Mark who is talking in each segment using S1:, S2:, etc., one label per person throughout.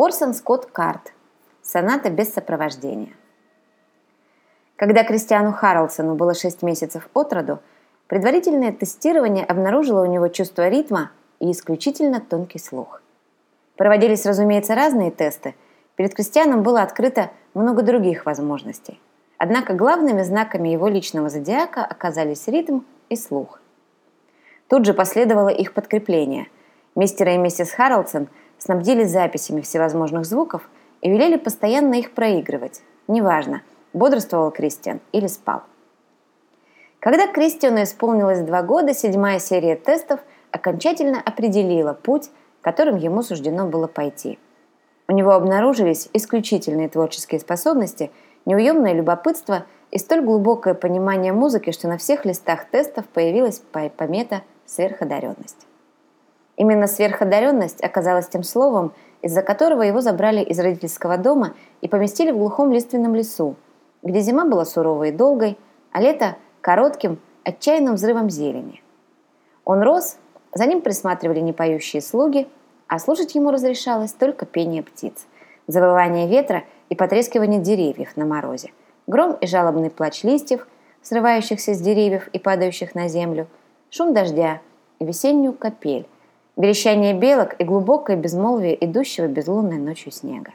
S1: Орсон Скотт Карт. Соната без сопровождения. Когда Кристиану Харлсону было 6 месяцев от роду, предварительное тестирование обнаружило у него чувство ритма и исключительно тонкий слух. Проводились, разумеется, разные тесты. Перед Кристианом было открыто много других возможностей. Однако главными знаками его личного зодиака оказались ритм и слух. Тут же последовало их подкрепление. Мистера и миссис Харлсон снабдили записями всевозможных звуков и велели постоянно их проигрывать. Неважно, бодрствовал Кристиан или спал. Когда Кристиану исполнилось два года, седьмая серия тестов окончательно определила путь, которым ему суждено было пойти. У него обнаружились исключительные творческие способности, неуемное любопытство и столь глубокое понимание музыки, что на всех листах тестов появилась помета «сверходаренность». Именно сверходаренность оказалась тем словом, из-за которого его забрали из родительского дома и поместили в глухом лиственном лесу, где зима была суровой и долгой, а лето – коротким, отчаянным взрывом зелени. Он рос, за ним присматривали непоющие слуги, а слушать ему разрешалось только пение птиц, завывание ветра и потрескивание деревьев на морозе, гром и жалобный плач листьев, срывающихся с деревьев и падающих на землю, шум дождя и весеннюю капель, верещание белок и глубокое безмолвие идущего безлунной ночью снега.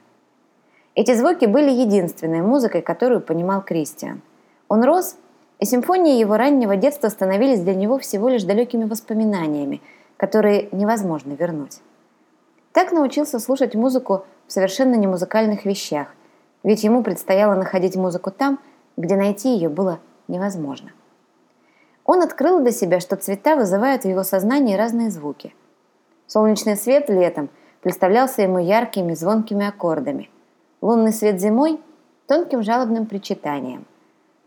S1: Эти звуки были единственной музыкой, которую понимал Кристиан. Он рос, и симфонии его раннего детства становились для него всего лишь далекими воспоминаниями, которые невозможно вернуть. Так научился слушать музыку в совершенно немузыкальных вещах, ведь ему предстояло находить музыку там, где найти ее было невозможно. Он открыл для себя, что цвета вызывают в его сознании разные звуки – Солнечный свет летом представлялся ему яркими звонкими аккордами. Лунный свет зимой – тонким жалобным причитанием.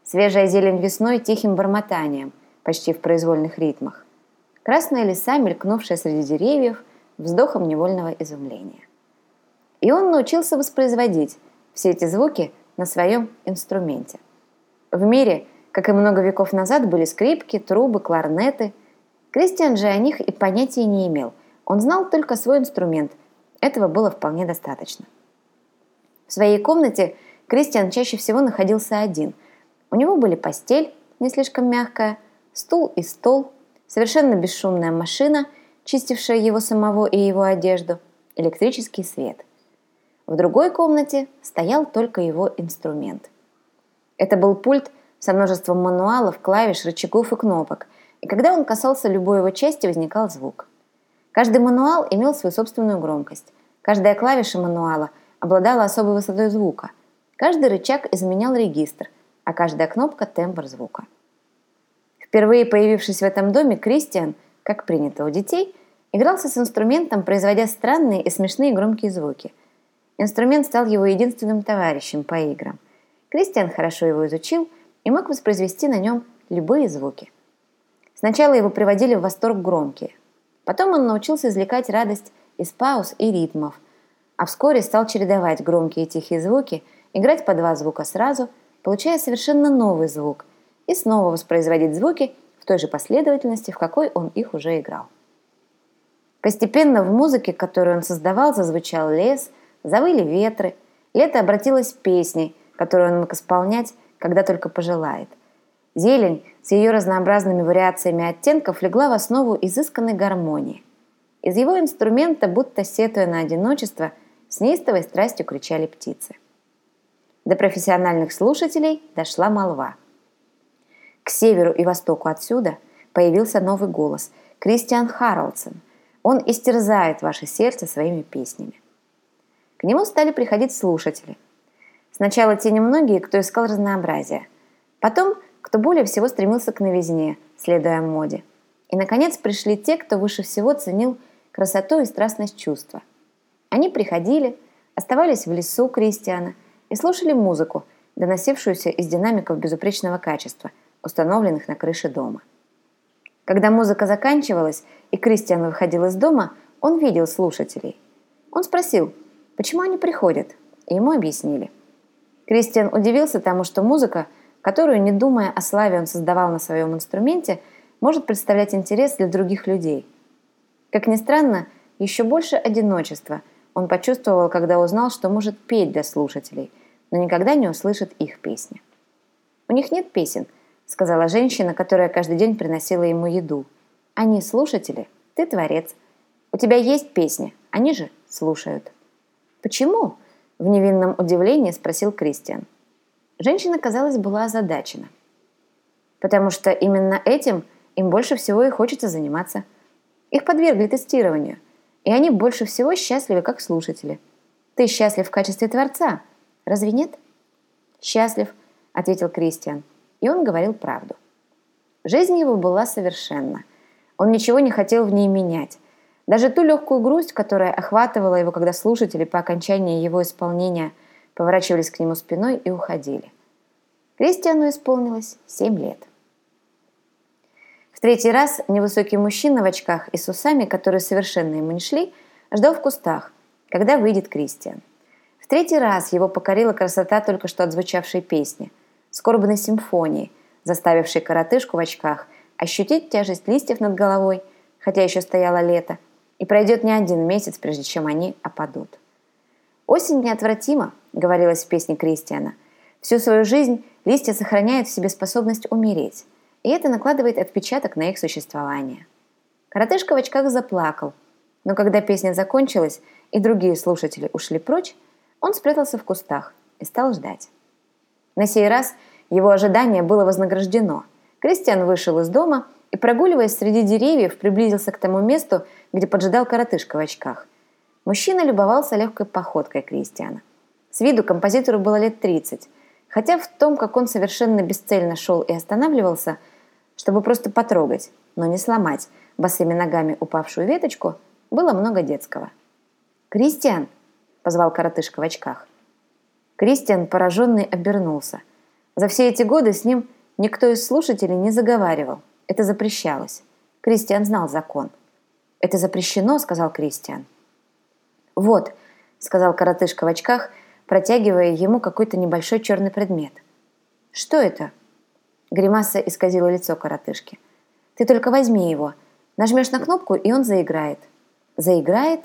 S1: Свежая зелень весной – тихим бормотанием, почти в произвольных ритмах. Красная леса, мелькнувшая среди деревьев, вздохом невольного изумления. И он научился воспроизводить все эти звуки на своем инструменте. В мире, как и много веков назад, были скрипки, трубы, кларнеты. Кристиан же о них и понятия не имел – он знал только свой инструмент. Этого было вполне достаточно. В своей комнате Кристиан чаще всего находился один. У него были постель, не слишком мягкая, стул и стол, совершенно бесшумная машина, чистившая его самого и его одежду, электрический свет. В другой комнате стоял только его инструмент. Это был пульт со множеством мануалов, клавиш, рычагов и кнопок, и когда он касался любой его части, возникал звук – Каждый мануал имел свою собственную громкость. Каждая клавиша мануала обладала особой высотой звука. Каждый рычаг изменял регистр, а каждая кнопка – тембр звука. Впервые появившись в этом доме, Кристиан, как принято у детей, игрался с инструментом, производя странные и смешные громкие звуки. Инструмент стал его единственным товарищем по играм. Кристиан хорошо его изучил и мог воспроизвести на нем любые звуки. Сначала его приводили в восторг громкие – Потом он научился извлекать радость из пауз и ритмов, а вскоре стал чередовать громкие и тихие звуки, играть по два звука сразу, получая совершенно новый звук, и снова воспроизводить звуки в той же последовательности, в какой он их уже играл. Постепенно в музыке, которую он создавал, зазвучал лес, завыли ветры, лето обратилось песней, которую он мог исполнять, когда только пожелает – Зелень с ее разнообразными вариациями оттенков легла в основу изысканной гармонии. Из его инструмента, будто сетуя на одиночество, с неистовой страстью кричали птицы. До профессиональных слушателей дошла молва. К северу и востоку отсюда появился новый голос – Кристиан Харлдсон. Он истерзает ваше сердце своими песнями. К нему стали приходить слушатели. Сначала те немногие, кто искал разнообразия. Потом кто более всего стремился к новизне, следуя моде. И, наконец, пришли те, кто выше всего ценил красоту и страстность чувства. Они приходили, оставались в лесу Кристиана и слушали музыку, доносившуюся из динамиков безупречного качества, установленных на крыше дома. Когда музыка заканчивалась и Кристиан выходил из дома, он видел слушателей. Он спросил, почему они приходят, и ему объяснили. Кристиан удивился тому, что музыка – которую, не думая о славе он создавал на своем инструменте, может представлять интерес для других людей. Как ни странно, еще больше одиночества он почувствовал, когда узнал, что может петь для слушателей, но никогда не услышит их песни. «У них нет песен», — сказала женщина, которая каждый день приносила ему еду. «Они слушатели, ты творец. У тебя есть песни, они же слушают». «Почему?» – в невинном удивлении спросил Кристиан. Женщина, казалось, была озадачена. «Потому что именно этим им больше всего и хочется заниматься. Их подвергли тестированию, и они больше всего счастливы как слушатели. Ты счастлив в качестве творца, разве нет?» «Счастлив», – ответил Кристиан, и он говорил правду. Жизнь его была совершенна. Он ничего не хотел в ней менять, даже ту легкую грусть, которая охватывала его, когда слушатели по окончании его исполнения поворачивались к нему спиной и уходили. Кристиану исполнилось семь лет. В третий раз невысокий мужчина в очках и с усами, которые совершенно ему не шли, ждал в кустах, когда выйдет Кристиан. В третий раз его покорила красота только что отзвучавшей песни, скорбной симфонии, заставившей коротышку в очках ощутить тяжесть листьев над головой, хотя еще стояло лето, и пройдет не один месяц, прежде чем они опадут. «Осень неотвратима», — говорилось в песне Кристиана. «Всю свою жизнь листья сохраняют в себе способность умереть, и это накладывает отпечаток на их существование». Коротышка в очках заплакал, но когда песня закончилась и другие слушатели ушли прочь, он спрятался в кустах и стал ждать. На сей раз его ожидание было вознаграждено. Кристиан вышел из дома и, прогуливаясь среди деревьев, приблизился к тому месту, где поджидал коротышка в очках. Мужчина любовался легкой походкой Кристиана. С виду композитору было лет 30, хотя в том, как он совершенно бесцельно шел и останавливался, чтобы просто потрогать, но не сломать босыми ногами упавшую веточку, было много детского. «Кристиан!» – позвал коротышка в очках. Кристиан, пораженный, обернулся. За все эти годы с ним никто из слушателей не заговаривал – это запрещалось. Кристиан знал закон. «Это запрещено», — сказал Кристиан. «Вот», — сказал коротышка в очках, протягивая ему какой-то небольшой черный предмет. «Что это?» Гримаса исказила лицо коротышки. «Ты только возьми его. Нажмешь на кнопку, и он заиграет». «Заиграет?»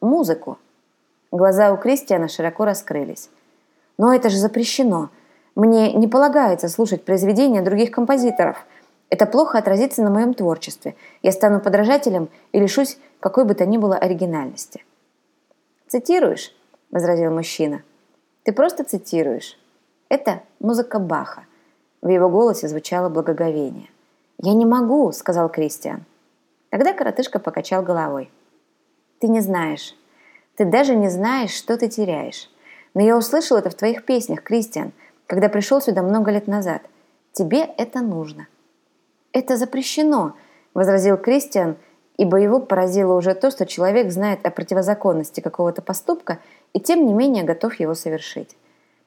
S1: «Музыку». Глаза у Кристиана широко раскрылись. «Но это же запрещено. Мне не полагается слушать произведения других композиторов», это плохо отразится на моем творчестве. Я стану подражателем и лишусь какой бы то ни было оригинальности. «Цитируешь?» – возразил мужчина. «Ты просто цитируешь. Это музыка Баха». В его голосе звучало благоговение. «Я не могу», – сказал Кристиан. Тогда коротышка покачал головой. «Ты не знаешь. Ты даже не знаешь, что ты теряешь. Но я услышал это в твоих песнях, Кристиан, когда пришел сюда много лет назад. Тебе это нужно». «Это запрещено», – возразил Кристиан, ибо его поразило уже то, что человек знает о противозаконности какого-то поступка и тем не менее готов его совершить.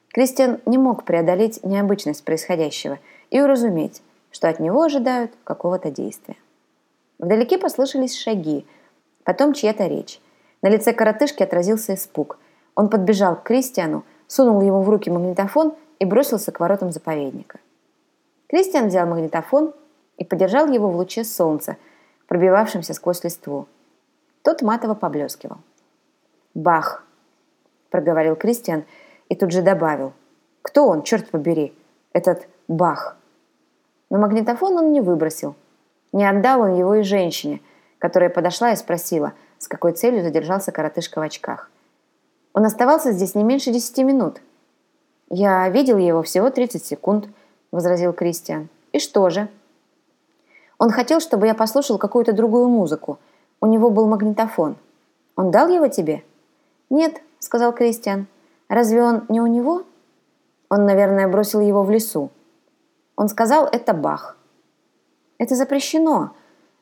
S1: Кристиан не мог преодолеть необычность происходящего и уразуметь, что от него ожидают какого-то действия. Вдалеке послышались шаги, потом чья-то речь. На лице коротышки отразился испуг. Он подбежал к Кристиану, сунул ему в руки магнитофон и бросился к воротам заповедника. Кристиан взял магнитофон и подержал его в луче солнца, пробивавшемся сквозь листву. Тот матово поблескивал. «Бах!» – проговорил Кристиан и тут же добавил. «Кто он, черт побери, этот Бах?» Но магнитофон он не выбросил. Не отдал он его и женщине, которая подошла и спросила, с какой целью задержался коротышка в очках. Он оставался здесь не меньше десяти минут. «Я видел его всего 30 секунд», – возразил Кристиан. «И что же?» Он хотел, чтобы я послушал какую-то другую музыку. У него был магнитофон. Он дал его тебе? Нет, сказал Кристиан. Разве он не у него? Он, наверное, бросил его в лесу. Он сказал, это Бах. Это запрещено.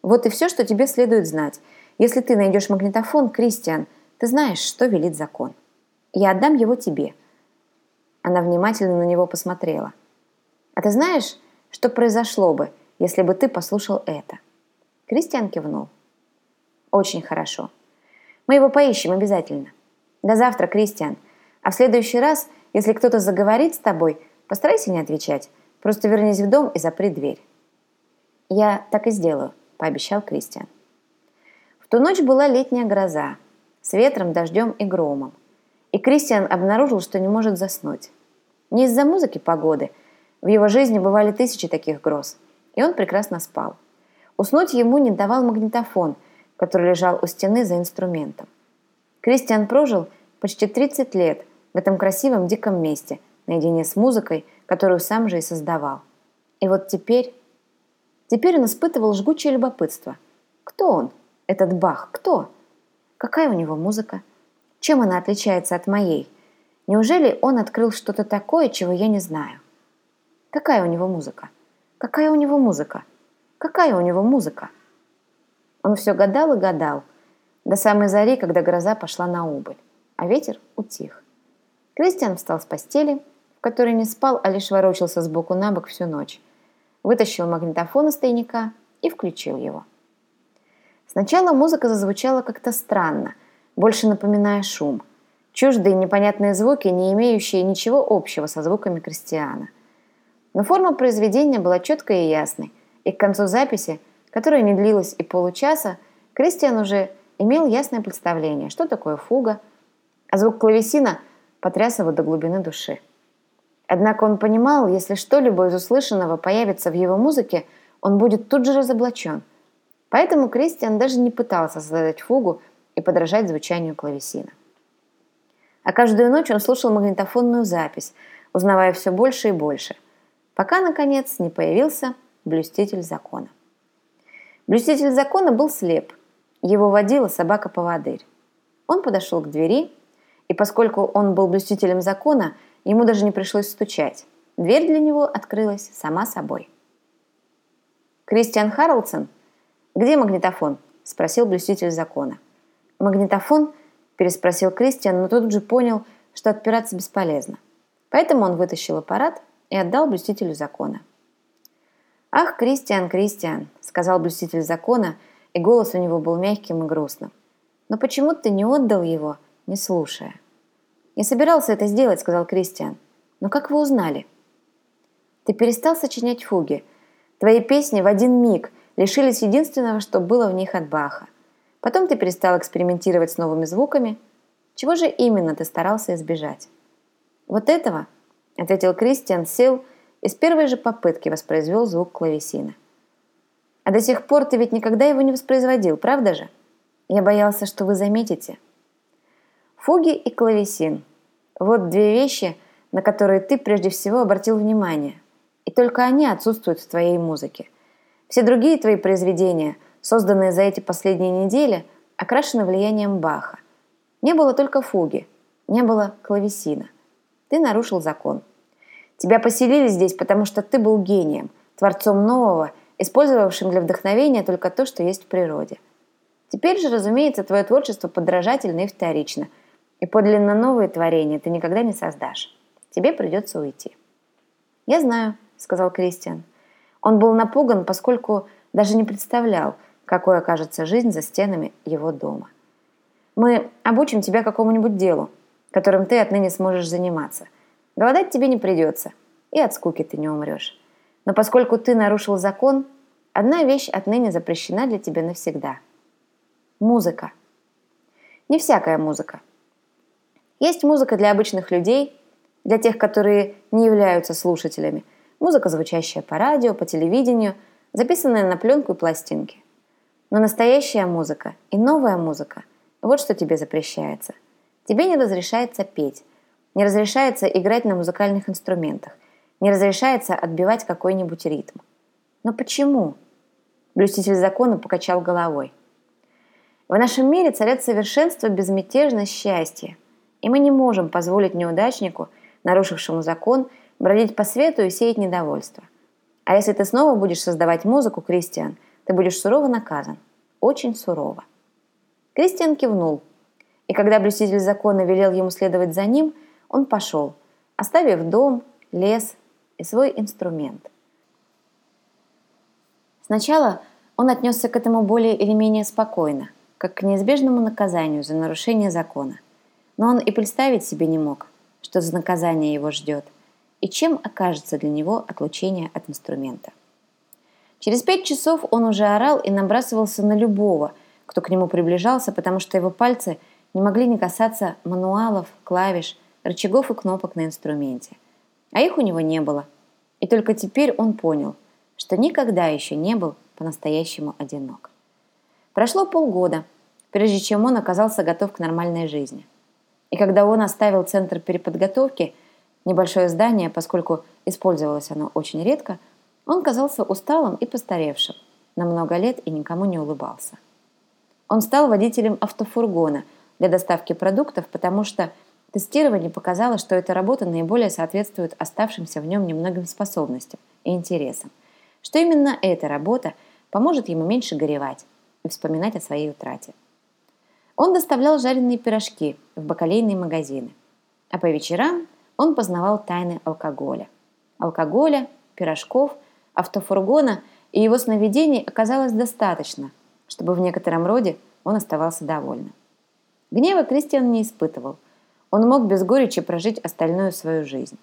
S1: Вот и все, что тебе следует знать. Если ты найдешь магнитофон, Кристиан, ты знаешь, что велит закон. Я отдам его тебе. Она внимательно на него посмотрела. А ты знаешь, что произошло бы, если бы ты послушал это». Кристиан кивнул. «Очень хорошо. Мы его поищем обязательно. До завтра, Кристиан. А в следующий раз, если кто-то заговорит с тобой, постарайся не отвечать. Просто вернись в дом и запри дверь». «Я так и сделаю», – пообещал Кристиан. В ту ночь была летняя гроза. с ветром, дождем и громом. И Кристиан обнаружил, что не может заснуть. Не из-за музыки погоды. В его жизни бывали тысячи таких гроз. И он прекрасно спал. Уснуть ему не давал магнитофон, который лежал у стены за инструментом. Кристиан прожил почти 30 лет в этом красивом диком месте, наедине с музыкой, которую сам же и создавал. И вот теперь... Теперь он испытывал жгучее любопытство. Кто он, этот Бах, кто? Какая у него музыка? Чем она отличается от моей? Неужели он открыл что-то такое, чего я не знаю? Какая у него музыка? Какая у него музыка? Какая у него музыка? Он все гадал и гадал, до самой зари, когда гроза пошла на убыль, а ветер утих. Кристиан встал с постели, в которой не спал, а лишь ворочался с боку на бок всю ночь, вытащил магнитофон из тайника и включил его. Сначала музыка зазвучала как-то странно, больше напоминая шум. Чуждые непонятные звуки, не имеющие ничего общего со звуками Кристиана. Но форма произведения была четкой и ясной, и к концу записи, которая не длилась и получаса, Кристиан уже имел ясное представление, что такое фуга, а звук клавесина потряс его до глубины души. Однако он понимал, если что-либо из услышанного появится в его музыке, он будет тут же разоблачен. Поэтому Кристиан даже не пытался создать фугу и подражать звучанию клавесина. А каждую ночь он слушал магнитофонную запись, узнавая все больше и больше, пока, наконец, не появился блюститель закона. Блюститель закона был слеп – его водила собака-поводырь. Он подошел к двери, и поскольку он был блюстителем закона, ему даже не пришлось стучать. Дверь для него открылась сама собой. «Кристиан Харлсон? Где магнитофон?» – спросил блюститель закона. «Магнитофон?» – переспросил Кристиан, но тут же понял, что отпираться бесполезно. Поэтому он вытащил аппарат и отдал блюстителю закона. «Ах, Кристиан, Кристиан!» – сказал блюститель закона – и голос у него был мягким и грустным. «Но почему ты не отдал его, не слушая?» «Я собирался это сделать», — сказал Кристиан. «Но как вы узнали?» «Ты перестал сочинять фуги. Твои песни в один миг лишились единственного, что было в них от Баха. Потом ты перестал экспериментировать с новыми звуками. Чего же именно ты старался избежать?» «Вот этого», — ответил Кристиан, сел и с первой же попытки воспроизвел звук клавесина. А до сих пор ты ведь никогда его не воспроизводил, правда же? Я боялся, что вы заметите. Фуги и клавесин. Вот две вещи, на которые ты прежде всего обратил внимание. И только они отсутствуют в твоей музыке. Все другие твои произведения, созданные за эти последние недели, окрашены влиянием Баха. Не было только фуги, не было клавесина. Ты нарушил закон. Тебя поселили здесь, потому что ты был гением, творцом нового – использовавшим для вдохновения только то, что есть в природе. Теперь же, разумеется, твое творчество подражательно и вторично, и подлинно новые творения ты никогда не создашь. Тебе придется уйти. «Я знаю», — сказал Кристиан. Он был напуган, поскольку даже не представлял, какой окажется жизнь за стенами его дома. «Мы обучим тебя какому-нибудь делу, которым ты отныне сможешь заниматься. Голодать тебе не придется, и от скуки ты не умрешь. Но поскольку ты нарушил закон, одна вещь отныне запрещена для тебя навсегда. Музыка. Не всякая музыка. Есть музыка для обычных людей, для тех, которые не являются слушателями. Музыка, звучащая по радио, по телевидению, записанная на пленку и пластинки. Но настоящая музыка и новая музыка – вот что тебе запрещается. Тебе не разрешается петь, не разрешается играть на музыкальных инструментах, не разрешается отбивать какой-нибудь ритм. Но почему? Блюститель закона покачал головой. В нашем мире царят совершенство, безмятежность, счастье. И мы не можем позволить неудачнику, нарушившему закон, бродить по свету и сеять недовольство. А если ты снова будешь создавать музыку, Кристиан, ты будешь сурово наказан. Очень сурово. Кристиан кивнул. И когда блюститель закона велел ему следовать за ним, он пошел, оставив дом, лес, и свой инструмент. Сначала он отнесся к этому более или менее спокойно, как к неизбежному наказанию за нарушение закона. Но он и представить себе не мог, что за наказание его ждет, и чем окажется для него отлучение от инструмента. Через пять часов он уже орал и набрасывался на любого, кто к нему приближался, потому что его пальцы не могли не касаться мануалов, клавиш, рычагов и кнопок на инструменте. А их у него не было. И только теперь он понял, что никогда еще не был по-настоящему одинок. Прошло полгода, прежде чем он оказался готов к нормальной жизни. И когда он оставил центр переподготовки, небольшое здание, поскольку использовалось оно очень редко, он казался усталым и постаревшим, на много лет и никому не улыбался. Он стал водителем автофургона для доставки продуктов, потому что тестирование показало, что эта работа наиболее соответствует оставшимся в нем немногим способностям и интересам, что именно эта работа поможет ему меньше горевать и вспоминать о своей утрате. Он доставлял жареные пирожки в бакалейные магазины, а по вечерам он познавал тайны алкоголя. Алкоголя, пирожков, автофургона и его сновидений оказалось достаточно, чтобы в некотором роде он оставался довольным. Гнева Кристиан не испытывал. Он мог без горечи прожить остальную свою жизнь.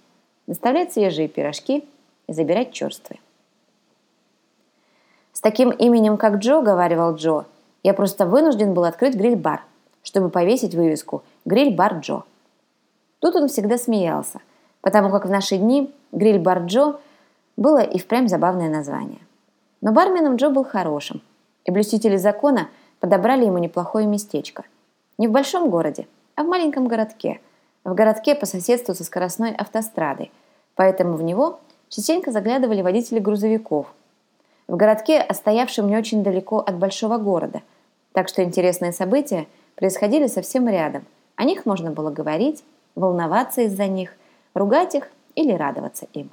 S1: Доставлять свежие пирожки и забирать черствые. С таким именем, как Джо, говаривал Джо, я просто вынужден был открыть гриль-бар, чтобы повесить вывеску «Гриль-бар Джо». Тут он всегда смеялся, потому как в наши дни гриль-бар Джо было и впрямь забавное название. Но барменом Джо был хорошим, и блюстители закона подобрали ему неплохое местечко. Не в большом городе, а в маленьком городке. В городке по соседству со скоростной автострадой, поэтому в него частенько заглядывали водители грузовиков – в городке, стоявшем не очень далеко от большого города, так что интересные события происходили совсем рядом. О них можно было говорить, волноваться из-за них, ругать их или радоваться им.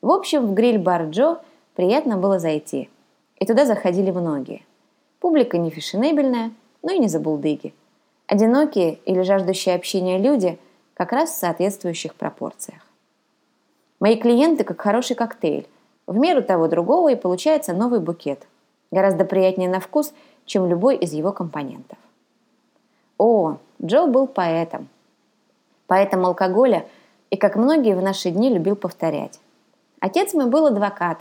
S1: В общем, в гриль-бар Джо приятно было зайти, и туда заходили многие. Публика не фешенебельная, но и не забулдыги. Одинокие или жаждущие общения люди как раз в соответствующих пропорциях. Мои клиенты как хороший коктейль – в меру того другого и получается новый букет. Гораздо приятнее на вкус, чем любой из его компонентов. О, Джо был поэтом. Поэтом алкоголя и, как многие в наши дни, любил повторять. Отец мой был адвокат.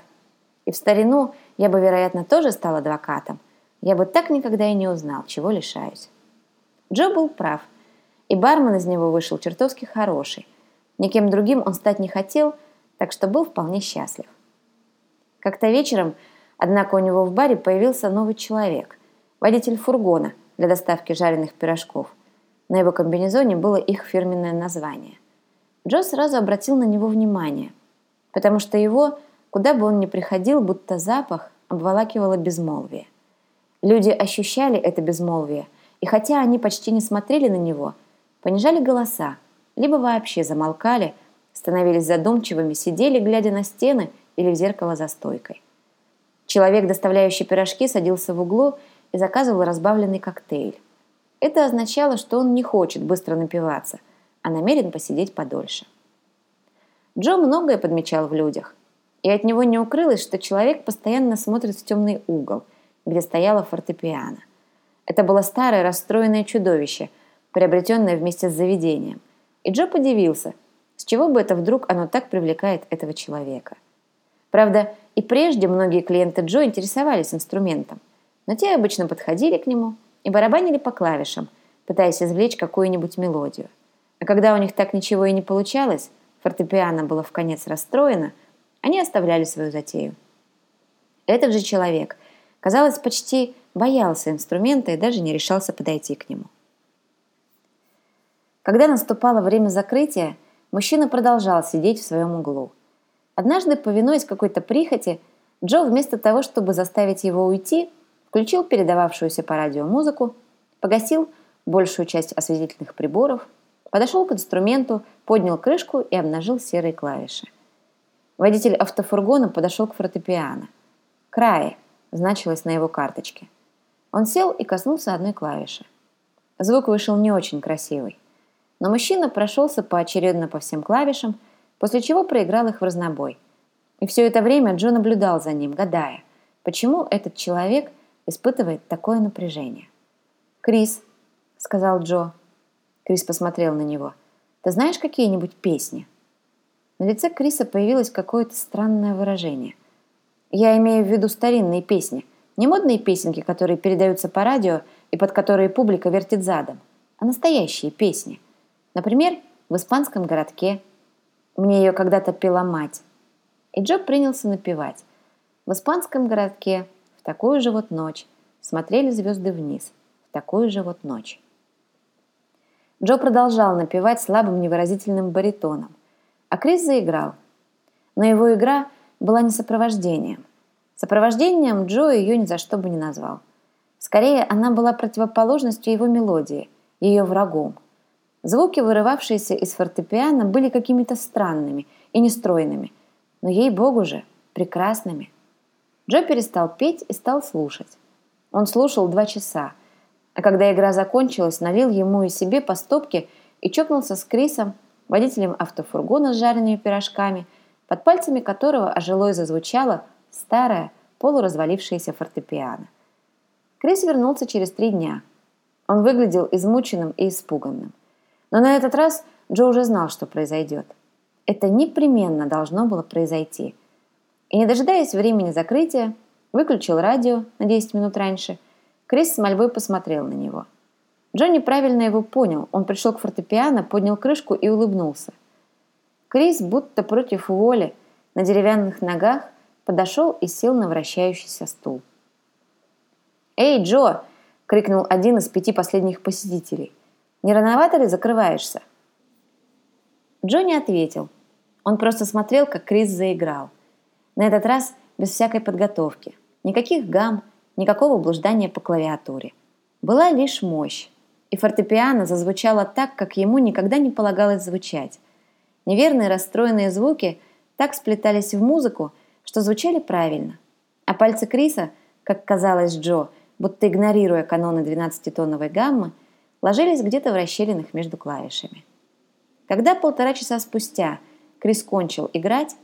S1: И в старину я бы, вероятно, тоже стал адвокатом. Я бы так никогда и не узнал, чего лишаюсь. Джо был прав. И бармен из него вышел чертовски хороший. Никем другим он стать не хотел, так что был вполне счастлив. Как-то вечером, однако, у него в баре появился новый человек, водитель фургона для доставки жареных пирожков. На его комбинезоне было их фирменное название. Джо сразу обратил на него внимание, потому что его, куда бы он ни приходил, будто запах обволакивало безмолвие. Люди ощущали это безмолвие, и хотя они почти не смотрели на него, понижали голоса, либо вообще замолкали, становились задумчивыми, сидели, глядя на стены – или в зеркало за стойкой. Человек, доставляющий пирожки, садился в углу и заказывал разбавленный коктейль. Это означало, что он не хочет быстро напиваться, а намерен посидеть подольше. Джо многое подмечал в людях, и от него не укрылось, что человек постоянно смотрит в темный угол, где стояла фортепиано. Это было старое расстроенное чудовище, приобретенное вместе с заведением. И Джо подивился, с чего бы это вдруг оно так привлекает этого человека – Правда, и прежде многие клиенты Джо интересовались инструментом, но те обычно подходили к нему и барабанили по клавишам, пытаясь извлечь какую-нибудь мелодию. А когда у них так ничего и не получалось, фортепиано было в конец расстроено, они оставляли свою затею. Этот же человек, казалось, почти боялся инструмента и даже не решался подойти к нему. Когда наступало время закрытия, мужчина продолжал сидеть в своем углу – Однажды, повинуясь какой-то прихоти, Джо вместо того, чтобы заставить его уйти, включил передававшуюся по радио музыку, погасил большую часть осветительных приборов, подошел к инструменту, поднял крышку и обнажил серые клавиши. Водитель автофургона подошел к фортепиано. «Крае» значилось на его карточке. Он сел и коснулся одной клавиши. Звук вышел не очень красивый. Но мужчина прошелся поочередно по всем клавишам – после чего проиграл их в разнобой. И все это время Джо наблюдал за ним, гадая, почему этот человек испытывает такое напряжение. «Крис», — сказал Джо. Крис посмотрел на него. «Ты знаешь какие-нибудь песни?» На лице Криса появилось какое-то странное выражение. «Я имею в виду старинные песни, не модные песенки, которые передаются по радио и под которые публика вертит задом. а настоящие песни. Например, в испанском городке. Мне ее когда-то пела мать. И Джо принялся напевать. В испанском городке в такую же вот ночь смотрели звезды вниз. В такую же вот ночь. Джо продолжал напевать слабым невыразительным баритоном, а Крис заиграл. Но его игра была не сопровождением. Сопровождением Джо ее ни за что бы не назвал. Скорее, она была противоположностью его мелодии, ее врагом. Звуки, вырывавшиеся из фортепиано, были какими-то странными и нестройными, но ей-богу же, прекрасными. Джо перестал петь и стал слушать. Он слушал два часа, а когда игра закончилась, налил ему и себе по стопке и чокнулся с Крисом, водителем автофургона с жареными пирожками, под пальцами которого ожило и зазвучало старое, полуразвалившееся фортепиано. Крис вернулся через три дня. Он выглядел измученным и испуганным. Но на этот раз Джо уже знал, что произойдет. Это непременно должно было произойти. И не дожидаясь времени закрытия, выключил радио на 10 минут раньше. Крис с мольбой посмотрел на него. Джонни правильно его понял. Он пришел к фортепиано, поднял крышку и улыбнулся. Крис, будто против воли, на деревянных ногах подошел и сел на вращающийся стул. «Эй, Джо!» – крикнул один из пяти последних посетителей. «Не рановато ли закрываешься?» Джо не ответил. Он просто смотрел, как Крис заиграл. На этот раз без всякой подготовки. Никаких гам, никакого блуждания по клавиатуре. Была лишь мощь. И фортепиано зазвучало так, как ему никогда не полагалось звучать. Неверные расстроенные звуки так сплетались в музыку, что звучали правильно. А пальцы Криса, как казалось Джо, будто игнорируя каноны 12-тоновой гаммы, ложились где-то в расщелинах между клавишами. Когда полтора часа спустя Крис кончил играть,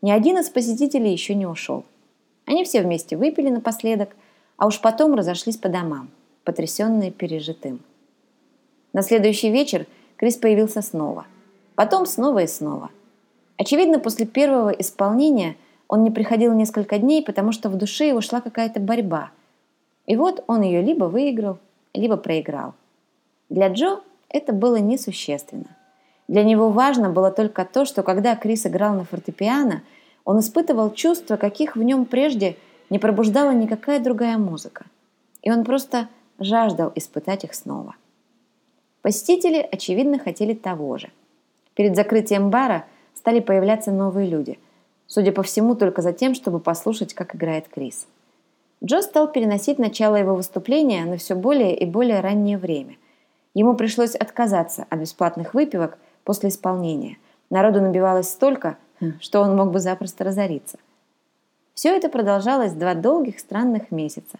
S1: ни один из посетителей еще не ушел. Они все вместе выпили напоследок, а уж потом разошлись по домам, потрясенные пережитым. На следующий вечер Крис появился снова. Потом снова и снова. Очевидно, после первого исполнения он не приходил несколько дней, потому что в душе его шла какая-то борьба. И вот он ее либо выиграл, либо проиграл. Для Джо это было несущественно. Для него важно было только то, что когда Крис играл на фортепиано, он испытывал чувства, каких в нем прежде не пробуждала никакая другая музыка. И он просто жаждал испытать их снова. Посетители, очевидно, хотели того же. Перед закрытием бара стали появляться новые люди. Судя по всему, только за тем, чтобы послушать, как играет Крис. Джо стал переносить начало его выступления на все более и более раннее время. Ему пришлось отказаться от бесплатных выпивок после исполнения. Народу набивалось столько, что он мог бы запросто разориться. Все это продолжалось два долгих странных месяца.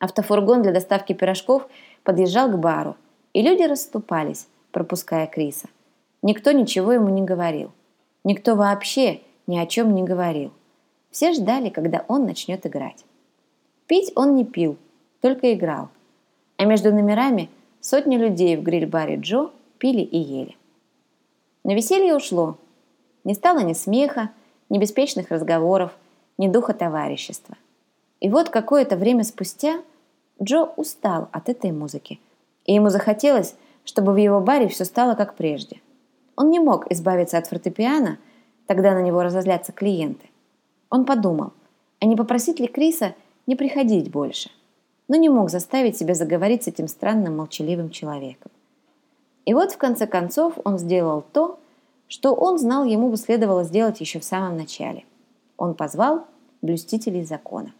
S1: Автофургон для доставки пирожков подъезжал к бару, и люди расступались, пропуская Криса. Никто ничего ему не говорил. Никто вообще ни о чем не говорил. Все ждали, когда он начнет играть. Пить он не пил, только играл. А между номерами сотни людей в гриль-баре Джо пили и ели. Но веселье ушло. Не стало ни смеха, ни беспечных разговоров, ни духа товарищества. И вот какое-то время спустя Джо устал от этой музыки, и ему захотелось, чтобы в его баре все стало как прежде. Он не мог избавиться от фортепиано, тогда на него разозлятся клиенты. Он подумал, а не попросить ли Криса не приходить больше, но не мог заставить себя заговорить с этим странным молчаливым человеком. И вот в конце концов он сделал то, что он знал, ему бы следовало сделать еще в самом начале. Он позвал блюстителей закона.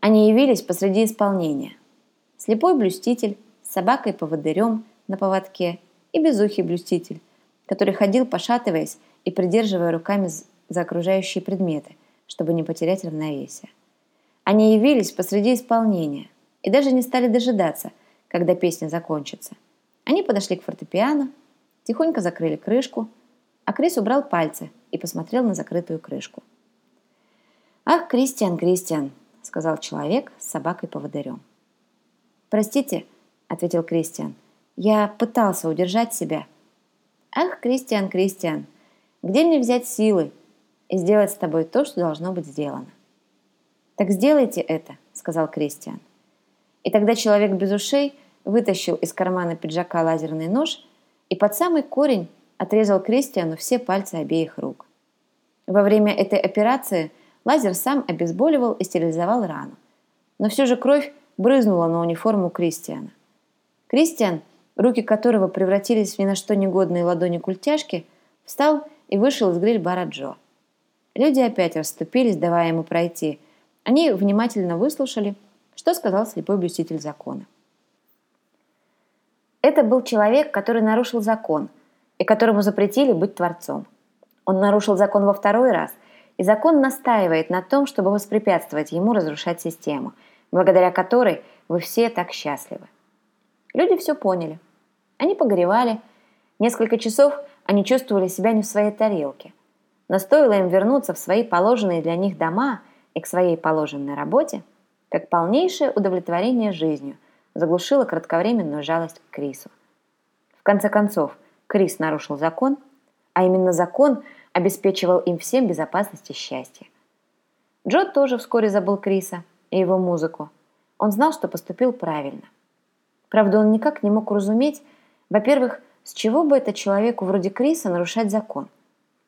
S1: Они явились посреди исполнения. Слепой блюститель с собакой-поводырем на поводке и безухий блюститель, который ходил, пошатываясь и придерживая руками за окружающие предметы, чтобы не потерять равновесие. Они явились посреди исполнения и даже не стали дожидаться, когда песня закончится – они подошли к фортепиано, тихонько закрыли крышку, а Крис убрал пальцы и посмотрел на закрытую крышку. «Ах, Кристиан, Кристиан!» – сказал человек с собакой-поводырем. «Простите», – ответил Кристиан, – «я пытался удержать себя». «Ах, Кристиан, Кристиан, где мне взять силы и сделать с тобой то, что должно быть сделано?» «Так сделайте это», – сказал Кристиан. И тогда человек без ушей – вытащил из кармана пиджака лазерный нож и под самый корень отрезал Кристиану все пальцы обеих рук. Во время этой операции лазер сам обезболивал и стерилизовал рану. Но все же кровь брызнула на униформу Кристиана. Кристиан, руки которого превратились в ни на что негодные ладони культяшки, встал и вышел из гриль-бара Джо. Люди опять расступились, давая ему пройти. Они внимательно выслушали, что сказал слепой блюститель закона. Это был человек, который нарушил закон и которому запретили быть творцом. Он нарушил закон во второй раз, и закон настаивает на том, чтобы воспрепятствовать ему разрушать систему, благодаря которой вы все так счастливы. Люди все поняли. Они погоревали. Несколько часов они чувствовали себя не в своей тарелке. Но стоило им вернуться в свои положенные для них дома и к своей положенной работе, как полнейшее удовлетворение жизнью заглушило кратковременную жалость к Крису. В конце концов, Крис нарушил закон, а именно закон обеспечивал им всем безопасность и счастье. Джо тоже вскоре забыл Криса и его музыку. Он знал, что поступил правильно. Правда, он никак не мог разуметь, во-первых, с чего бы это человеку вроде Криса нарушать закон?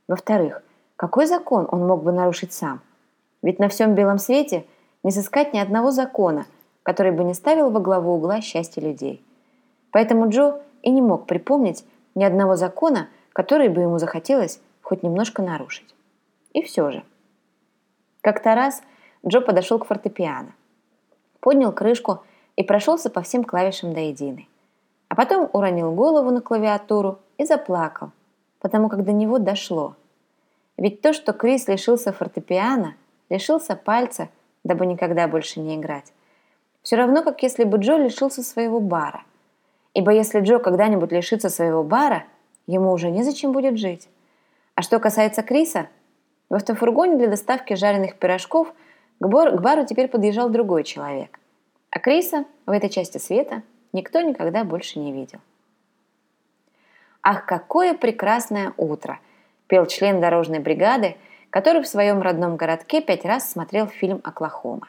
S1: Во-вторых, какой закон он мог бы нарушить сам? Ведь на всем белом свете не сыскать ни одного закона, который бы не ставил во главу угла счастья людей. Поэтому Джо и не мог припомнить ни одного закона, который бы ему захотелось хоть немножко нарушить. И все же. Как-то раз Джо подошел к фортепиано, поднял крышку и прошелся по всем клавишам до единой. А потом уронил голову на клавиатуру и заплакал, потому как до него дошло. Ведь то, что Крис лишился фортепиано, лишился пальца, дабы никогда больше не играть, все равно, как если бы Джо лишился своего бара. Ибо если Джо когда-нибудь лишится своего бара, ему уже незачем будет жить. А что касается Криса, в автофургоне для доставки жареных пирожков к, бар, к бару теперь подъезжал другой человек. А Криса в этой части света никто никогда больше не видел. «Ах, какое прекрасное утро!» – пел член дорожной бригады, который в своем родном городке пять раз смотрел фильм «Оклахома».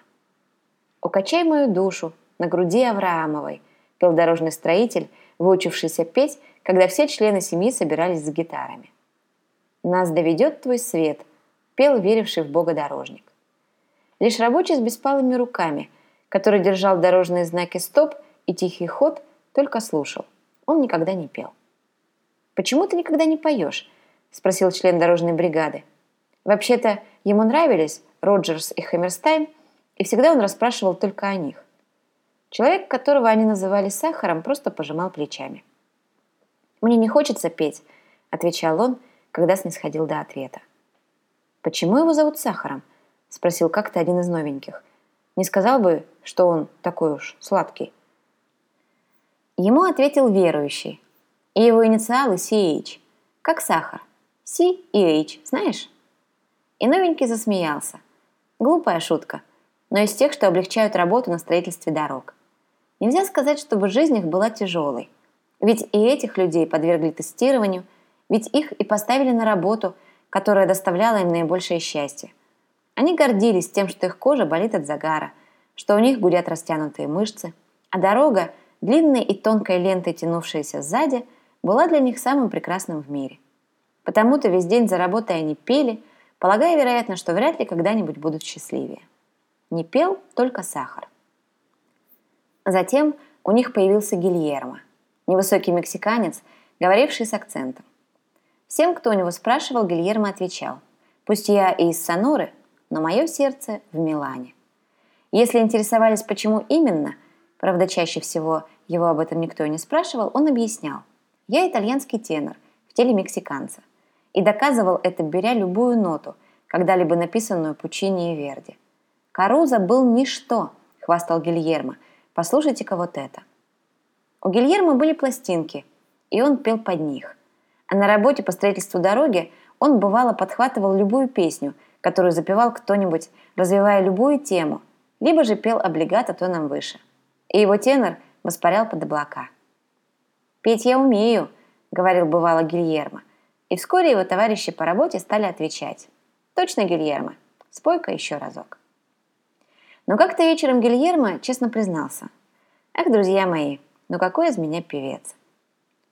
S1: «Укачай мою душу на груди Авраамовой», – пел дорожный строитель, выучившийся петь, когда все члены семьи собирались за гитарами. «Нас доведет твой свет», – пел веривший в Бога дорожник. Лишь рабочий с беспалыми руками – который держал дорожные знаки «Стоп» и «Тихий ход», только слушал. Он никогда не пел. «Почему ты никогда не поешь?» – спросил член дорожной бригады. Вообще-то ему нравились Роджерс и Хаммерстайн, и всегда он расспрашивал только о них. Человек, которого они называли Сахаром, просто пожимал плечами. «Мне не хочется петь», – отвечал он, когда снисходил до ответа. «Почему его зовут Сахаром?» – спросил как-то один из новеньких. Не сказал бы, что он такой уж сладкий. Ему ответил верующий. И его инициалы CH. Как сахар. C и H, знаешь? И новенький засмеялся. Глупая шутка, но из тех, что облегчают работу на строительстве дорог. Нельзя сказать, чтобы жизнь их была тяжелой. Ведь и этих людей подвергли тестированию, ведь их и поставили на работу, которая доставляла им наибольшее счастье. Они гордились тем, что их кожа болит от загара, что у них гудят растянутые мышцы, а дорога, длинной и тонкой лентой тянувшаяся сзади, была для них самым прекрасным в мире. Потому-то весь день за работой они пели, полагая, вероятно, что вряд ли когда-нибудь будут счастливее. Не пел только сахар. Затем у них появился Гильермо, невысокий мексиканец, говоривший с акцентом. Всем, кто у него спрашивал, Гильермо отвечал, «Пусть я и из Соноры, но мое сердце в Милане. Если интересовались, почему именно, правда, чаще всего его об этом никто не спрашивал, он объяснял. Я итальянский тенор в теле мексиканца. И доказывал это, беря любую ноту, когда-либо написанную Пучини и Верди. «Каруза был ничто», — хвастал Гильермо. «Послушайте-ка вот это». У Гильермо были пластинки, и он пел под них. А на работе по строительству дороги он бывало подхватывал любую песню — которую запевал кто-нибудь, развивая любую тему, либо же пел облигато тоном выше. И его тенор воспарял под облака. «Петь я умею», — говорил бывало Гильермо. И вскоре его товарищи по работе стали отвечать. «Точно, Гильермо, спой-ка еще разок». Но как-то вечером Гильермо честно признался. «Эх, друзья мои, но какой из меня певец?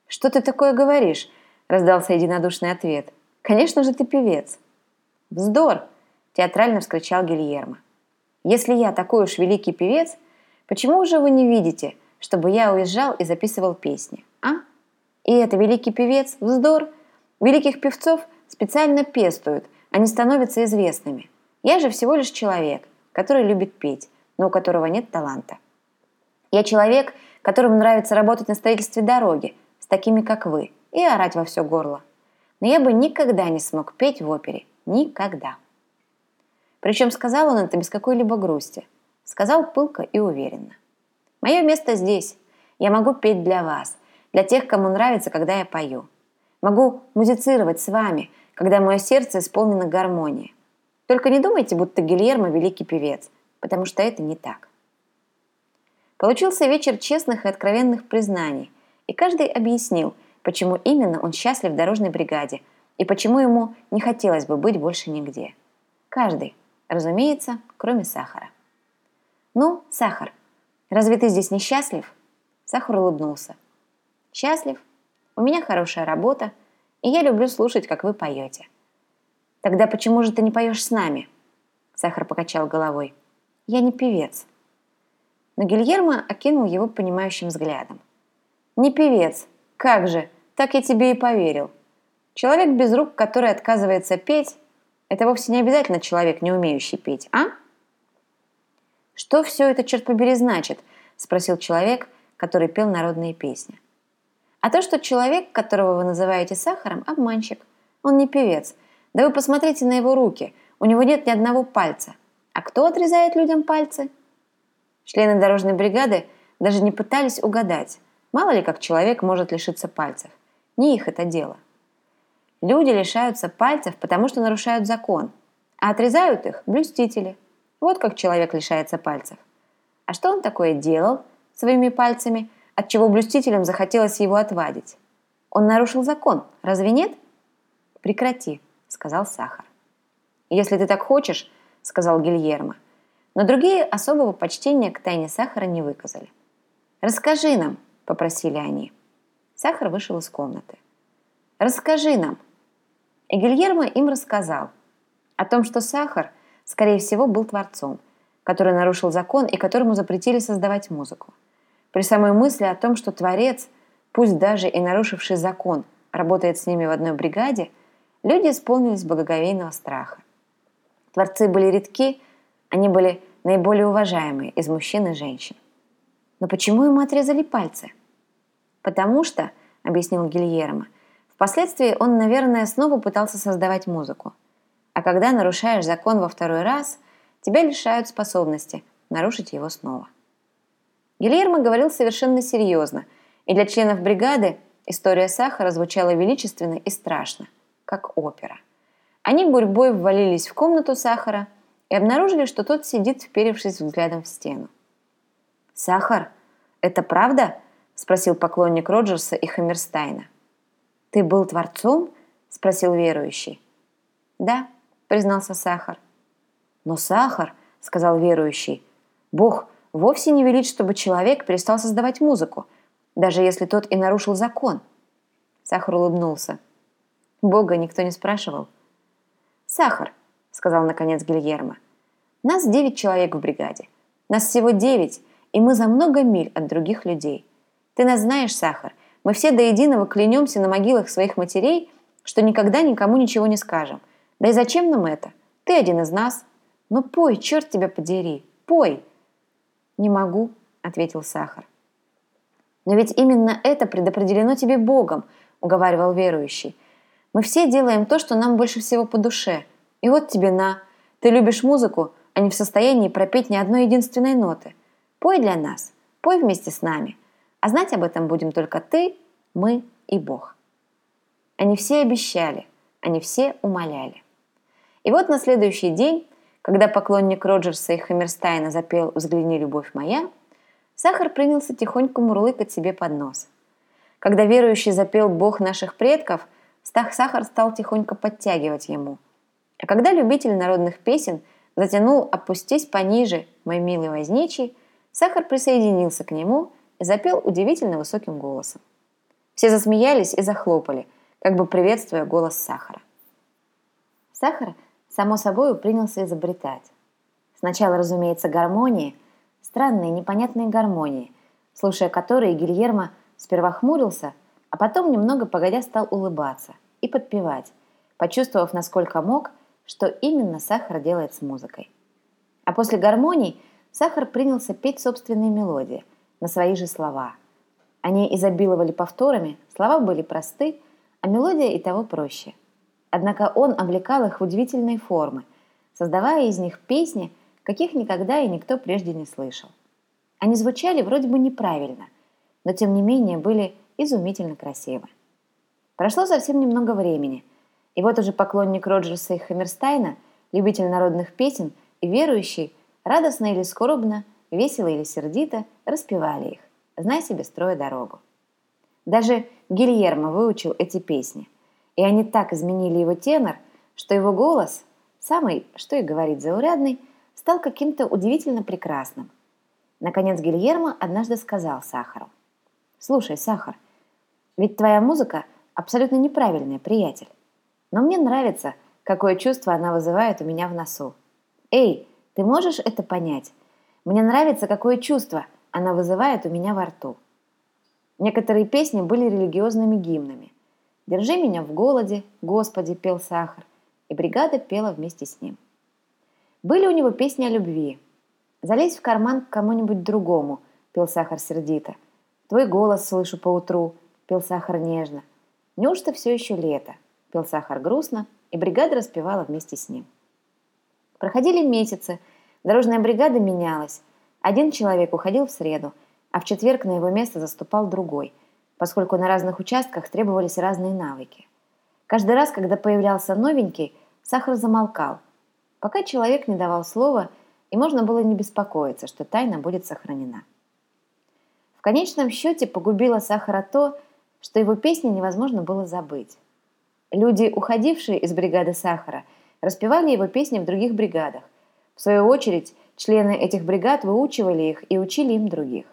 S1: «Что ты такое говоришь?» – раздался единодушный ответ. «Конечно же ты певец!» «Вздор!» – театрально вскричал Гильермо. «Если я такой уж великий певец, почему же вы не видите, чтобы я уезжал и записывал песни, а? И это великий певец? Вздор! Великих певцов специально пестуют, они становятся известными. Я же всего лишь человек, который любит петь, но у которого нет таланта. Я человек, которому нравится работать на строительстве дороги, с такими, как вы, и орать во все горло. Но я бы никогда не смог петь в опере. Никогда. Причем сказал он это без какой-либо грусти. Сказал пылко и уверенно. Мое место здесь. Я могу петь для вас, для тех, кому нравится, когда я пою. Могу музицировать с вами, когда мое сердце исполнено гармонией. Только не думайте, будто Гильермо великий певец, потому что это не так. Получился вечер честных и откровенных признаний, и каждый объяснил, почему именно он счастлив в дорожной бригаде и почему ему не хотелось бы быть больше нигде. Каждый, разумеется, кроме Сахара. «Ну, Сахар, разве ты здесь несчастлив?» Сахар улыбнулся. «Счастлив. У меня хорошая работа, и я люблю слушать, как вы поете». «Тогда почему же ты не поешь с нами?» Сахар покачал головой. «Я не певец но Гильермо окинул его понимающим взглядом. «Не певец. Как же, так я тебе и поверил. Человек без рук, который отказывается петь, это вовсе не обязательно человек, не умеющий петь, а?» «Что все это, черт побери, значит?» – спросил человек, который пел народные песни. «А то, что человек, которого вы называете сахаром, обманщик. Он не певец. Да вы посмотрите на его руки. У него нет ни одного пальца. А кто отрезает людям пальцы?» Члены дорожной бригады даже не пытались угадать, мало ли как человек может лишиться пальцев. Не их это дело. Люди лишаются пальцев, потому что нарушают закон, а отрезают их блюстители. Вот как человек лишается пальцев. А что он такое делал своими пальцами, от чего блюстителям захотелось его отвадить? Он нарушил закон, разве нет? Прекрати, сказал Сахар. Если ты так хочешь, сказал Гильермо, — но другие особого почтения к тайне сахара не выказали. «Расскажи нам», – попросили они. Сахар вышел из комнаты. «Расскажи нам». И Гильермо им рассказал о том, что сахар, скорее всего, был творцом, который нарушил закон и которому запретили создавать музыку. При самой мысли о том, что творец, пусть даже и нарушивший закон, работает с ними в одной бригаде, люди исполнились благоговейного страха. Творцы были редки, они были наиболее уважаемые из мужчин и женщин. Но почему ему отрезали пальцы? Потому что, объяснил Гильермо, впоследствии он, наверное, снова пытался создавать музыку. А когда нарушаешь закон во второй раз, тебя лишают способности нарушить его снова. Гильермо говорил совершенно серьезно, и для членов бригады история сахара звучала величественно и страшно, как опера. Они гурьбой ввалились в комнату сахара – и обнаружили, что тот сидит, вперевшись взглядом в стену. «Сахар, это правда?» – спросил поклонник Роджерса и Хаммерстайна. «Ты был творцом?» – спросил верующий. «Да», – признался Сахар. «Но Сахар», – сказал верующий, – «Бог вовсе не велит, чтобы человек перестал создавать музыку, даже если тот и нарушил закон». Сахар улыбнулся. Бога никто не спрашивал. «Сахар, сказал наконец Гильермо. «Нас девять человек в бригаде. Нас всего девять, и мы за много миль от других людей. Ты нас знаешь, Сахар, мы все до единого клянемся на могилах своих матерей, что никогда никому ничего не скажем. Да и зачем нам это? Ты один из нас. Ну пой, черт тебя подери, пой!» «Не могу», — ответил Сахар. «Но ведь именно это предопределено тебе Богом», — уговаривал верующий. «Мы все делаем то, что нам больше всего по душе — и вот тебе на. Ты любишь музыку, а не в состоянии пропеть ни одной единственной ноты. Пой для нас, пой вместе с нами. А знать об этом будем только ты, мы и Бог. Они все обещали, они все умоляли. И вот на следующий день, когда поклонник Роджерса и Хаммерстайна запел «Взгляни, любовь моя», Сахар принялся тихонько мурлыкать себе под нос. Когда верующий запел «Бог наших предков», Сахар стал тихонько подтягивать ему – а когда любитель народных песен затянул «Опустись пониже, мой милый возничий», Сахар присоединился к нему и запел удивительно высоким голосом. Все засмеялись и захлопали, как бы приветствуя голос Сахара. Сахар, само собой, принялся изобретать. Сначала, разумеется, гармонии, странные непонятные гармонии, слушая которые Гильермо сперва хмурился, а потом, немного погодя, стал улыбаться и подпевать, почувствовав, насколько мог, что именно Сахар делает с музыкой. А после гармоний Сахар принялся петь собственные мелодии на свои же слова. Они изобиловали повторами, слова были просты, а мелодия и того проще. Однако он облекал их в удивительные формы, создавая из них песни, каких никогда и никто прежде не слышал. Они звучали вроде бы неправильно, но тем не менее были изумительно красивы. Прошло совсем немного времени, и вот уже поклонник Роджерса и Хаммерстайна, любитель народных песен и верующий, радостно или скорбно, весело или сердито распевали их, знай себе строя дорогу. Даже Гильермо выучил эти песни, и они так изменили его тенор, что его голос, самый, что и говорить заурядный, стал каким-то удивительно прекрасным. Наконец Гильермо однажды сказал Сахару. «Слушай, Сахар, ведь твоя музыка абсолютно неправильная, приятель. Но мне нравится, какое чувство она вызывает у меня в носу. Эй, ты можешь это понять? Мне нравится, какое чувство она вызывает у меня во рту». Некоторые песни были религиозными гимнами. «Держи меня в голоде, Господи», пел Сахар, и бригада пела вместе с ним. Были у него песни о любви. «Залезь в карман к кому-нибудь другому», – пел Сахар сердито. «Твой голос слышу поутру», – пел Сахар нежно. «Неужто все еще лето?» – пел Сахар грустно, и бригада распевала вместе с ним. Проходили месяцы, дорожная бригада менялась. Один человек уходил в среду, а в четверг на его место заступал другой, поскольку на разных участках требовались разные навыки. Каждый раз, когда появлялся новенький, Сахар замолкал – пока человек не давал слова, и можно было не беспокоиться, что тайна будет сохранена. В конечном счете погубило Сахара то, что его песни невозможно было забыть. Люди, уходившие из бригады Сахара, распевали его песни в других бригадах. В свою очередь, члены этих бригад выучивали их и учили им других.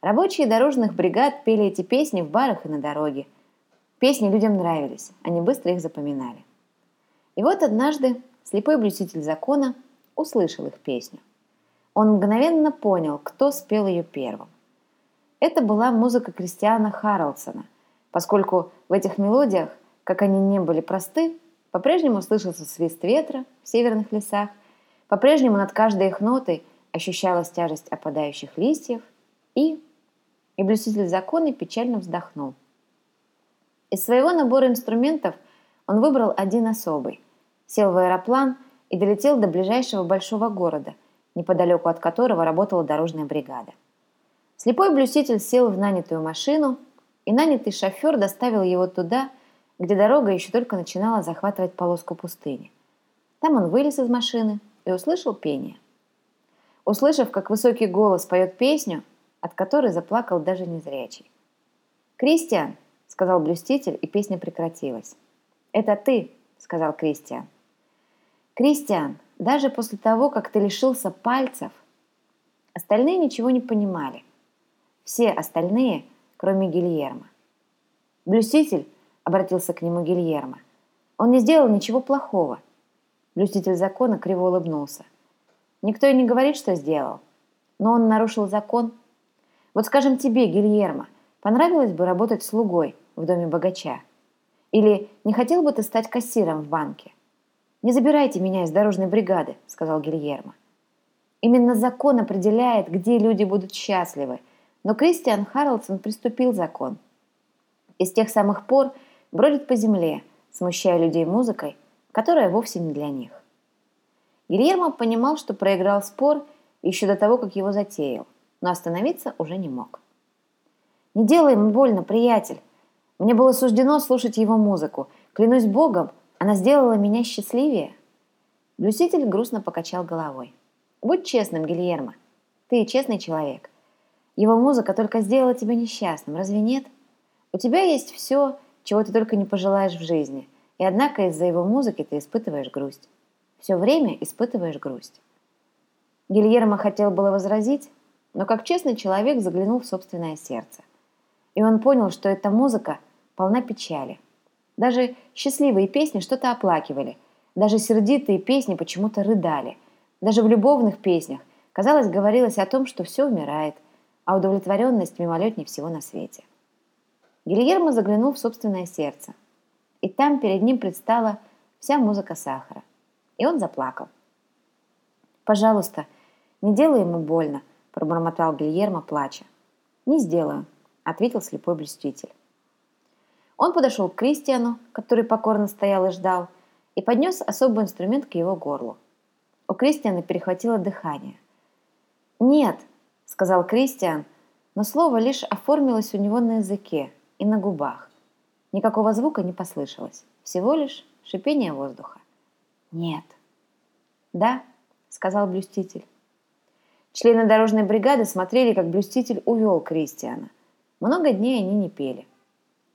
S1: Рабочие дорожных бригад пели эти песни в барах и на дороге. Песни людям нравились, они быстро их запоминали. И вот однажды слепой блюститель закона услышал их песню. Он мгновенно понял, кто спел ее первым. Это была музыка Кристиана Харлсона, поскольку в этих мелодиях, как они не были просты, по-прежнему слышался свист ветра в северных лесах, по-прежнему над каждой их нотой ощущалась тяжесть опадающих листьев, и... И блюститель закона печально вздохнул. Из своего набора инструментов он выбрал один особый – сел в аэроплан и долетел до ближайшего большого города, неподалеку от которого работала дорожная бригада. Слепой блюститель сел в нанятую машину, и нанятый шофер доставил его туда, где дорога еще только начинала захватывать полоску пустыни. Там он вылез из машины и услышал пение. Услышав, как высокий голос поет песню, от которой заплакал даже незрячий. «Кристиан!» — сказал блюститель, и песня прекратилась. «Это ты!» — сказал Кристиан. «Кристиан, даже после того, как ты лишился пальцев...» Остальные ничего не понимали. Все остальные, кроме Гильермо. «Блюститель», — обратился к нему Гильермо, — «он не сделал ничего плохого». Блюститель закона криво улыбнулся. «Никто и не говорит, что сделал. Но он нарушил закон. Вот скажем тебе, Гильермо, понравилось бы работать слугой в доме богача? Или не хотел бы ты стать кассиром в банке? «Не забирайте меня из дорожной бригады», — сказал Гильермо. Именно закон определяет, где люди будут счастливы, но Кристиан Харлсон приступил закон. И с тех самых пор бродит по земле, смущая людей музыкой, которая вовсе не для них. Гильермо понимал, что проиграл спор еще до того, как его затеял, но остановиться уже не мог. «Не делай ему больно, приятель. Мне было суждено слушать его музыку. Клянусь Богом, она сделала меня счастливее. Блюститель грустно покачал головой. Будь честным, Гильермо. Ты честный человек. Его музыка только сделала тебя несчастным, разве нет? У тебя есть все, чего ты только не пожелаешь в жизни. И однако из-за его музыки ты испытываешь грусть. Все время испытываешь грусть. Гильермо хотел было возразить, но как честный человек заглянул в собственное сердце. И он понял, что эта музыка полна печали. Даже счастливые песни что-то оплакивали, даже сердитые песни почему-то рыдали. Даже в любовных песнях, казалось, говорилось о том, что все умирает, а удовлетворенность мимолетней всего на свете. Гильермо заглянул в собственное сердце, и там перед ним предстала вся музыка сахара. И он заплакал. «Пожалуйста, не делай ему больно», – пробормотал Гильермо, плача. «Не сделаю», – ответил слепой блюститель. Он подошел к Кристиану, который покорно стоял и ждал, и поднес особый инструмент к его горлу. У Кристиана перехватило дыхание. «Нет», – сказал Кристиан, но слово лишь оформилось у него на языке и на губах. Никакого звука не послышалось, всего лишь шипение воздуха. «Нет». «Да», — сказал блюститель. Члены дорожной бригады смотрели, как блюститель увел Кристиана. Много дней они не пели.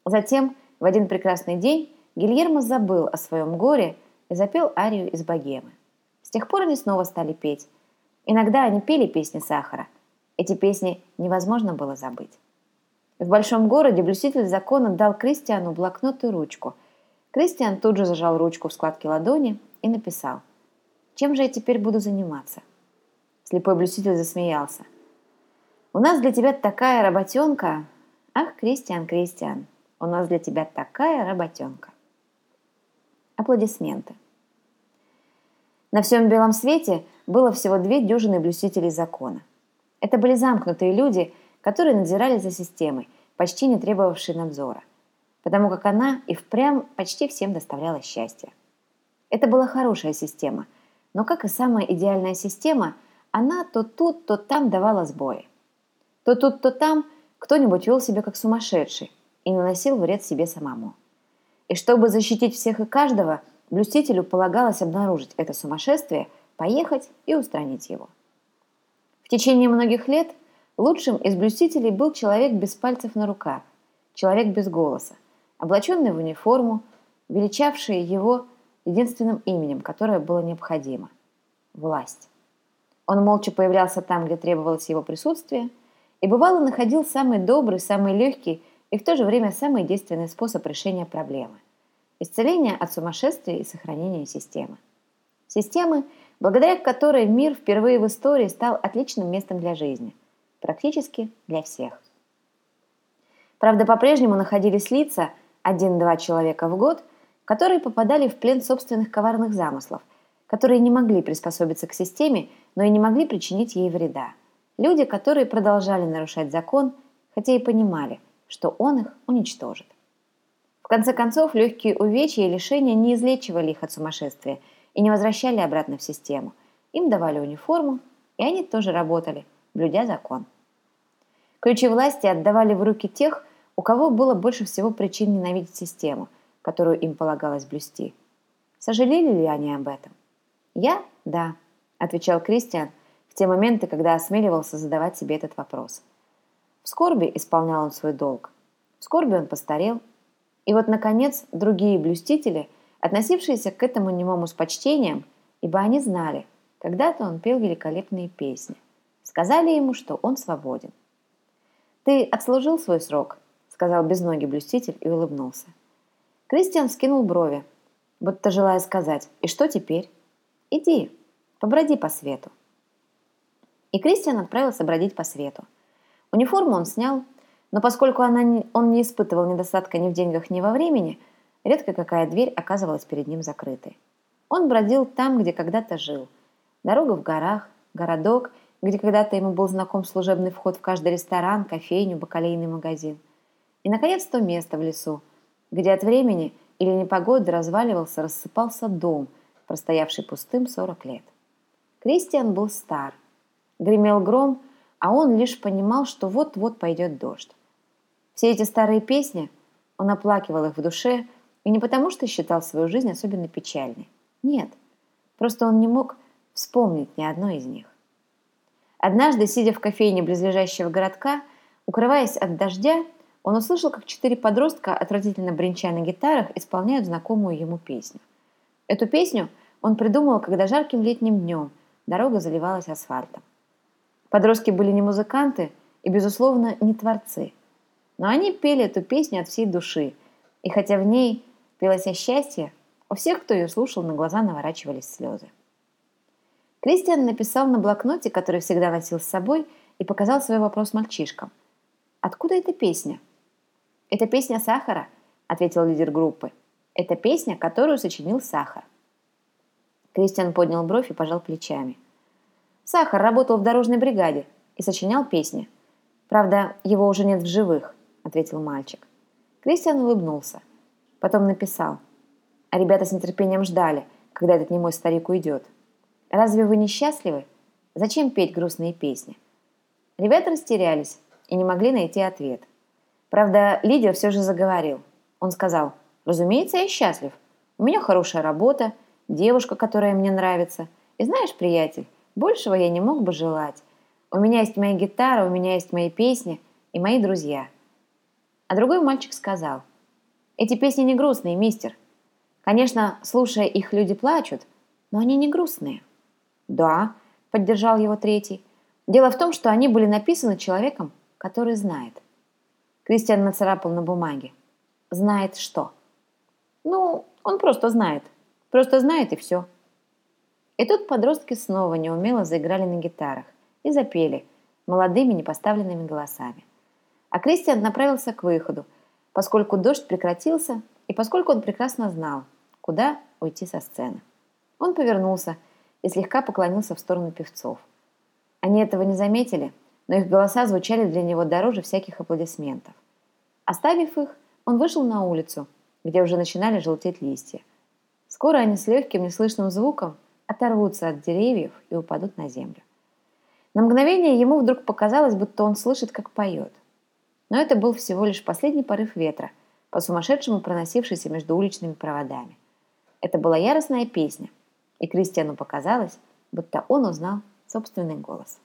S1: Затем, в один прекрасный день, Гильермо забыл о своем горе и запел арию из богемы. С тех пор они снова стали петь. Иногда они пели песни сахара. Эти песни невозможно было забыть. В большом городе блюститель закона дал Кристиану блокнот и ручку. Кристиан тут же зажал ручку в складке ладони и написал – чем же я теперь буду заниматься? Слепой блюститель засмеялся. У нас для тебя такая работенка. Ах, Кристиан, Кристиан, у нас для тебя такая работенка. Аплодисменты. На всем белом свете было всего две дюжины блюстителей закона. Это были замкнутые люди, которые надзирали за системой, почти не требовавшей надзора, потому как она и впрямь почти всем доставляла счастье. Это была хорошая система – но, как и самая идеальная система, она то тут, то там давала сбои. То тут, то там кто-нибудь вел себя как сумасшедший и наносил вред себе самому. И чтобы защитить всех и каждого, блюстителю полагалось обнаружить это сумасшествие, поехать и устранить его. В течение многих лет лучшим из блюстителей был человек без пальцев на руках, человек без голоса, облаченный в униформу, величавший его единственным именем, которое было необходимо – власть. Он молча появлялся там, где требовалось его присутствие, и бывало находил самый добрый, самый легкий и в то же время самый действенный способ решения проблемы – исцеления от сумасшествия и сохранения системы. Системы, благодаря которой мир впервые в истории стал отличным местом для жизни, практически для всех. Правда, по-прежнему находились лица, один-два человека в год – которые попадали в плен собственных коварных замыслов, которые не могли приспособиться к системе, но и не могли причинить ей вреда. Люди, которые продолжали нарушать закон, хотя и понимали, что он их уничтожит. В конце концов, легкие увечья и лишения не излечивали их от сумасшествия и не возвращали обратно в систему. Им давали униформу, и они тоже работали, блюдя закон. Ключи власти отдавали в руки тех, у кого было больше всего причин ненавидеть систему – которую им полагалось блюсти. Сожалели ли они об этом? Я – да, отвечал Кристиан в те моменты, когда осмеливался задавать себе этот вопрос. В скорби исполнял он свой долг. В скорби он постарел. И вот, наконец, другие блюстители, относившиеся к этому немому с почтением, ибо они знали, когда-то он пел великолепные песни, сказали ему, что он свободен. «Ты отслужил свой срок», — сказал безногий блюститель и улыбнулся. Кристиан скинул брови, будто желая сказать «И что теперь?» «Иди, поброди по свету». И Кристиан отправился бродить по свету. Униформу он снял, но поскольку она не, он не испытывал недостатка ни в деньгах, ни во времени, редко какая дверь оказывалась перед ним закрытой. Он бродил там, где когда-то жил. Дорога в горах, городок, где когда-то ему был знаком служебный вход в каждый ресторан, кофейню, бакалейный магазин. И, наконец, то место в лесу, где от времени или непогоды разваливался, рассыпался дом, простоявший пустым 40 лет. Кристиан был стар. Гремел гром, а он лишь понимал, что вот-вот пойдет дождь. Все эти старые песни, он оплакивал их в душе, и не потому, что считал свою жизнь особенно печальной. Нет, просто он не мог вспомнить ни одной из них. Однажды, сидя в кофейне близлежащего городка, укрываясь от дождя, он услышал, как четыре подростка, отвратительно бренча на гитарах, исполняют знакомую ему песню. Эту песню он придумал, когда жарким летним днем дорога заливалась асфальтом. Подростки были не музыканты и, безусловно, не творцы. Но они пели эту песню от всей души, и хотя в ней пелось о счастье, у всех, кто ее слушал, на глаза наворачивались слезы. Кристиан написал на блокноте, который всегда носил с собой, и показал свой вопрос мальчишкам. «Откуда эта песня?» «Это песня Сахара», — ответил лидер группы. «Это песня, которую сочинил Сахар». Кристиан поднял бровь и пожал плечами. Сахар работал в дорожной бригаде и сочинял песни. Правда, его уже нет в живых, ответил мальчик. Кристиан улыбнулся. Потом написал. А ребята с нетерпением ждали, когда этот немой старик уйдет. Разве вы не счастливы? Зачем петь грустные песни? Ребята растерялись и не могли найти ответ. Правда, лидер все же заговорил. Он сказал, разумеется, я счастлив. У меня хорошая работа, девушка, которая мне нравится. И знаешь, приятель, большего я не мог бы желать. У меня есть моя гитара, у меня есть мои песни и мои друзья. А другой мальчик сказал, эти песни не грустные, мистер. Конечно, слушая их, люди плачут, но они не грустные. Да, поддержал его третий. Дело в том, что они были написаны человеком, который знает. Кристиан нацарапал на бумаге. Знает что? Ну, он просто знает. Просто знает и все. И тут подростки снова неумело заиграли на гитарах и запели молодыми непоставленными голосами. А Кристиан направился к выходу, поскольку дождь прекратился и поскольку он прекрасно знал, куда уйти со сцены. Он повернулся и слегка поклонился в сторону певцов. Они этого не заметили, но их голоса звучали для него дороже всяких аплодисментов. Оставив их, он вышел на улицу, где уже начинали желтеть листья – Скоро они с легким неслышным звуком оторвутся от деревьев и упадут на землю. На мгновение ему вдруг показалось, будто он слышит, как поет. Но это был всего лишь последний порыв ветра, по-сумасшедшему проносившийся между уличными проводами. Это была яростная песня, и Кристиану показалось, будто он узнал собственный голос.